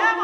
out.